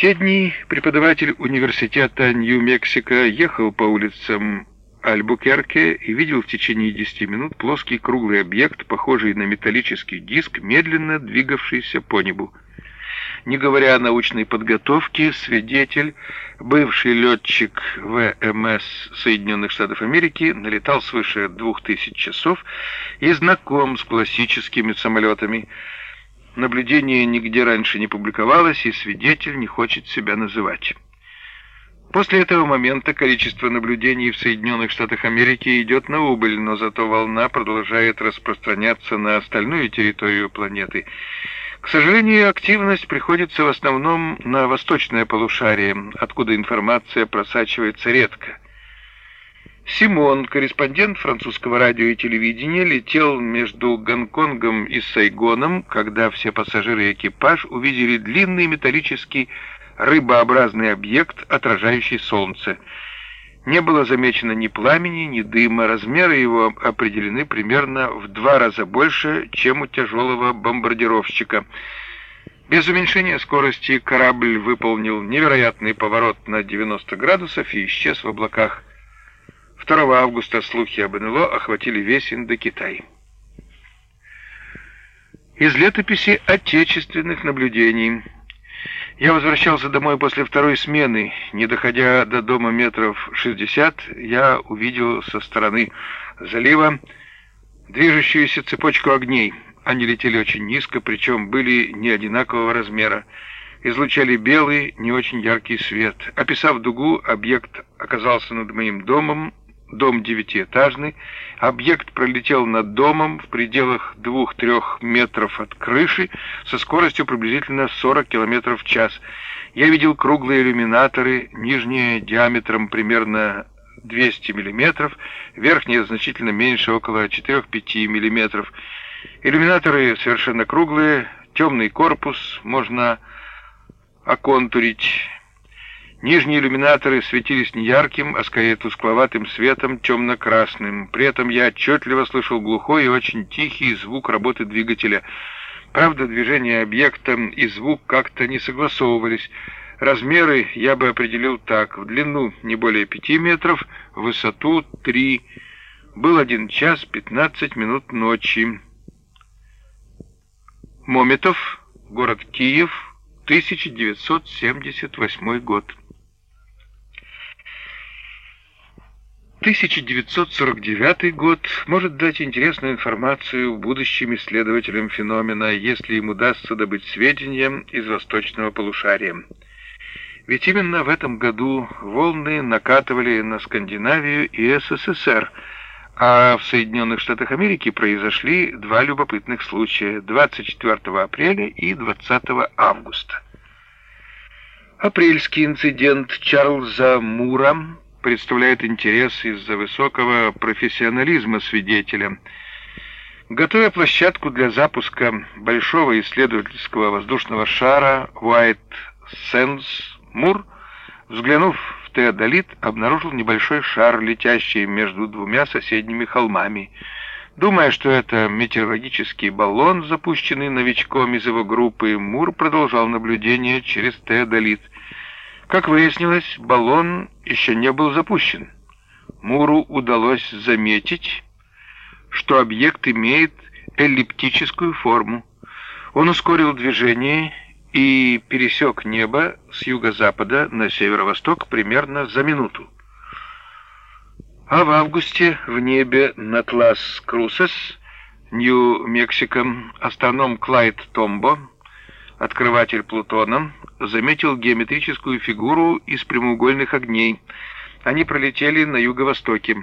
те дни преподаватель университета Нью-Мексико ехал по улицам Альбукерке и видел в течение 10 минут плоский круглый объект, похожий на металлический диск, медленно двигавшийся по небу. Не говоря о научной подготовке, свидетель, бывший летчик ВМС Соединенных Штатов Америки, налетал свыше двух тысяч часов и знаком с классическими самолетами. Наблюдение нигде раньше не публиковалось, и свидетель не хочет себя называть. После этого момента количество наблюдений в Соединенных Штатах Америки идет на убыль, но зато волна продолжает распространяться на остальную территорию планеты. К сожалению, активность приходится в основном на восточное полушарие, откуда информация просачивается редко. Симон, корреспондент французского радио и телевидения, летел между Гонконгом и Сайгоном, когда все пассажиры и экипаж увидели длинный металлический рыбообразный объект, отражающий солнце. Не было замечено ни пламени, ни дыма. Размеры его определены примерно в два раза больше, чем у тяжелого бомбардировщика. Без уменьшения скорости корабль выполнил невероятный поворот на 90 градусов и исчез в облаках. 2 августа слухи об НЛО охватили весь Индокитай. Из летописи отечественных наблюдений – я возвращался домой после второй смены. Не доходя до дома метров шестьдесят, я увидел со стороны залива движущуюся цепочку огней. Они летели очень низко, причем были не одинакового размера. Излучали белый, не очень яркий свет. Описав дугу, объект оказался над моим домом, дом девятиэтажный. Объект пролетел над домом в пределах двух-трех метров от крыши со скоростью приблизительно 40 км в час. Я видел круглые иллюминаторы, нижние диаметром примерно 200 мм, верхние значительно меньше, около 4-5 мм. Иллюминаторы совершенно круглые, темный корпус, можно оконтурить Нижние иллюминаторы светились не ярким, а скорее тускловатым светом, темно-красным. При этом я отчетливо слышал глухой и очень тихий звук работы двигателя. Правда, движение объекта и звук как-то не согласовывались. Размеры я бы определил так. В длину не более пяти метров, в высоту три. Был один час пятнадцать минут ночи. Мометов, город Киев, 1978 год. 1949 год может дать интересную информацию будущим исследователям феномена, если им удастся добыть сведения из восточного полушария. Ведь именно в этом году волны накатывали на Скандинавию и СССР, а в Соединенных Штатах Америки произошли два любопытных случая 24 апреля и 20 августа. Апрельский инцидент Чарльза Мура представляет интерес из-за высокого профессионализма свидетеля. Готовя площадку для запуска большого исследовательского воздушного шара White Sands, Мур, взглянув в теодолит, обнаружил небольшой шар, летящий между двумя соседними холмами. Думая, что это метеорологический баллон, запущенный новичком из его группы, Мур продолжал наблюдение через теодолит — как выяснилось, баллон еще не был запущен. Муру удалось заметить, что объект имеет эллиптическую форму. Он ускорил движение и пересек небо с юго-запада на северо-восток примерно за минуту. А в августе в небе над Лас-Крусес, Нью-Мексико, астроном Клайд Томбо открыватель Плутона, заметил геометрическую фигуру из прямоугольных огней. Они пролетели на юго-востоке.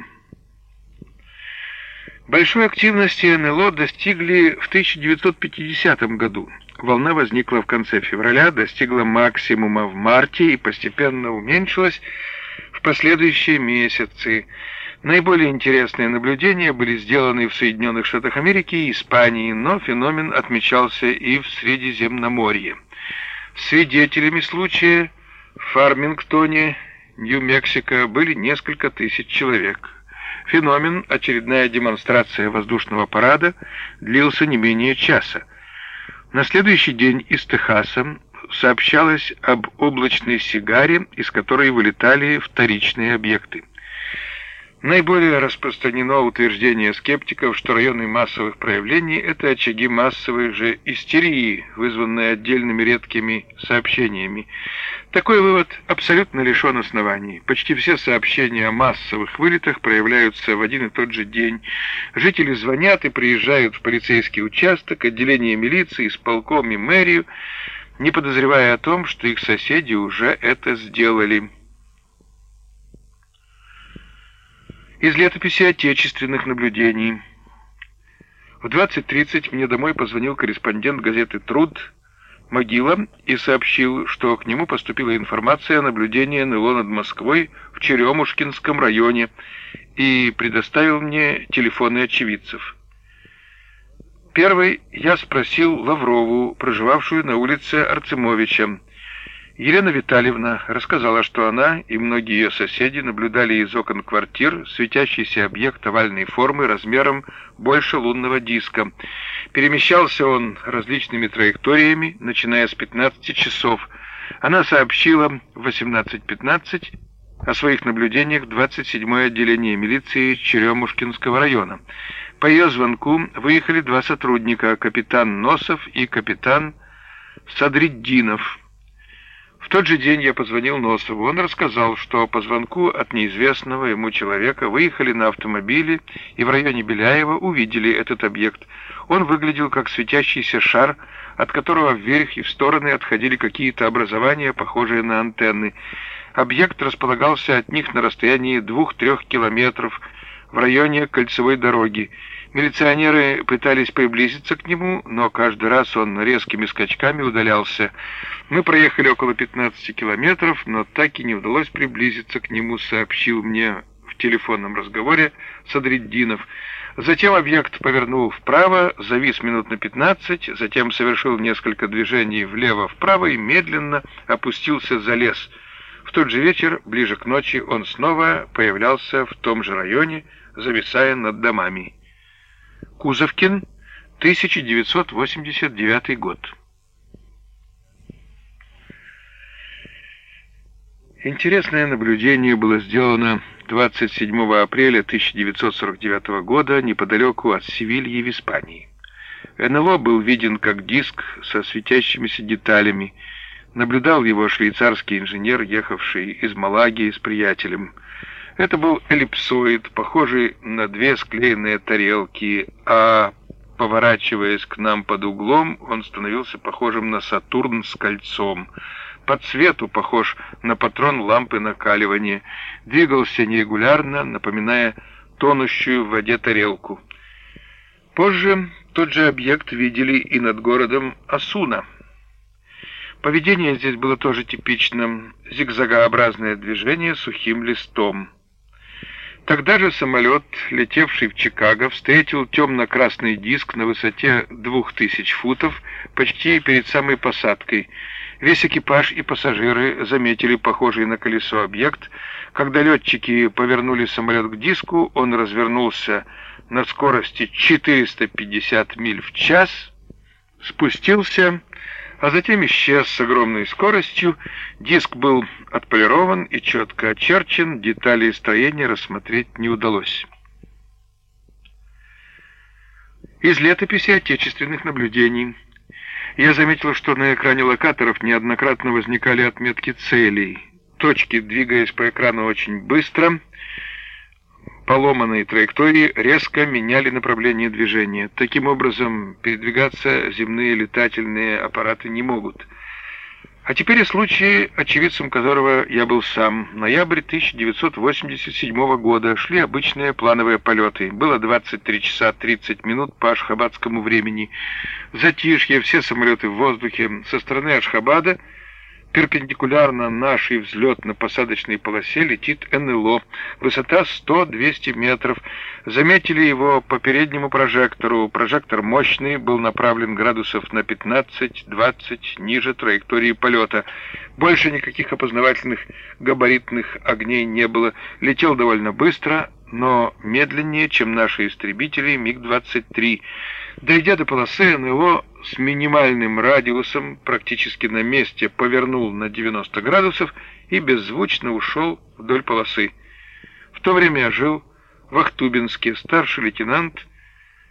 Большой активности НЛО достигли в 1950 году. Волна возникла в конце февраля, достигла максимума в марте и постепенно уменьшилась в последующие месяцы. Наиболее интересные наблюдения были сделаны в Соединенных Штатах Америки и Испании, но феномен отмечался и в Средиземноморье. Свидетелями случая в Фармингтоне, Нью-Мексико, были несколько тысяч человек. Феномен, очередная демонстрация воздушного парада, длился не менее часа. На следующий день из Техаса сообщалось об облачной сигаре, из которой вылетали вторичные объекты. Наиболее распространено утверждение скептиков, что районы массовых проявлений – это очаги массовой же истерии, вызванные отдельными редкими сообщениями. Такой вывод абсолютно лишен оснований. Почти все сообщения о массовых вылетах проявляются в один и тот же день. Жители звонят и приезжают в полицейский участок, отделение милиции, исполком и мэрию, не подозревая о том, что их соседи уже это сделали. Из летописи отечественных наблюдений. В 20.30 мне домой позвонил корреспондент газеты «Труд» Могила и сообщил, что к нему поступила информация о наблюдении НЛО над Москвой в Черемушкинском районе и предоставил мне телефоны очевидцев. Первый я спросил Лаврову, проживавшую на улице Арцемовича, Елена Витальевна рассказала, что она и многие ее соседи наблюдали из окон квартир светящийся объект овальной формы размером больше лунного диска. Перемещался он различными траекториями, начиная с 15 часов. Она сообщила в 18.15 о своих наблюдениях в 27-е отделение милиции Черемушкинского района. По ее звонку выехали два сотрудника, капитан Носов и капитан Садриддинов. В тот же день я позвонил Носову. Он рассказал, что по звонку от неизвестного ему человека выехали на автомобиле и в районе Беляева увидели этот объект. Он выглядел как светящийся шар, от которого вверх и в стороны отходили какие-то образования, похожие на антенны. Объект располагался от них на расстоянии двух-трех километров в районе кольцевой дороги. Милиционеры пытались приблизиться к нему, но каждый раз он резкими скачками удалялся. Мы проехали около 15 километров, но так и не удалось приблизиться к нему, сообщил мне в телефонном разговоре Садриддинов. Затем объект повернул вправо, завис минут на 15, затем совершил несколько движений влево-вправо и медленно опустился за лес. В тот же вечер, ближе к ночи, он снова появлялся в том же районе, зависая над домами. Кузовкин, 1989 год. Интересное наблюдение было сделано 27 апреля 1949 года неподалеку от Севильи в Испании. НЛО был виден как диск со светящимися деталями. Наблюдал его швейцарский инженер, ехавший из Малаги с приятелем – это был эллипсоид, похожий на две склеенные тарелки, а поворачиваясь к нам под углом, он становился похожим на Сатурн с кольцом. По цвету похож на патрон лампы накаливания. Двигался нерегулярно, напоминая тонущую в воде тарелку. Позже тот же объект видели и над городом Асуна. Поведение здесь было тоже типичным. Зигзагообразное движение сухим листом. Тогда же самолет, летевший в Чикаго, встретил темно-красный диск на высоте 2000 футов почти перед самой посадкой. Весь экипаж и пассажиры заметили похожий на колесо объект. Когда летчики повернули самолет к диску, он развернулся на скорости 450 миль в час, спустился а затем исчез с огромной скоростью. Диск был отполирован и четко очерчен, детали строения рассмотреть не удалось. Из летописи отечественных наблюдений я заметил, что на экране локаторов неоднократно возникали отметки целей. Точки, двигаясь по экрану очень быстро, поломанные траектории резко меняли направление движения. Таким образом, передвигаться земные летательные аппараты не могут. А теперь о случае, очевидцем которого я был сам. Ноябрь 1987 года. Шли обычные плановые полеты. Было 23 часа 30 минут по ашхабадскому времени. Затишье, все самолеты в воздухе. Со стороны Ашхабада Перпендикулярно нашей взлетно-посадочной полосе летит НЛО. Высота 100-200 метров. Заметили его по переднему прожектору. Прожектор мощный, был направлен градусов на 15-20 ниже траектории полета. Больше никаких опознавательных габаритных огней не было. Летел довольно быстро, но медленнее, чем наши истребители МиГ-23. Дойдя до полосы, НЛО с минимальным радиусом, практически на месте, повернул на 90 градусов и беззвучно ушел вдоль полосы. В то время жил в Ахтубинске старший лейтенант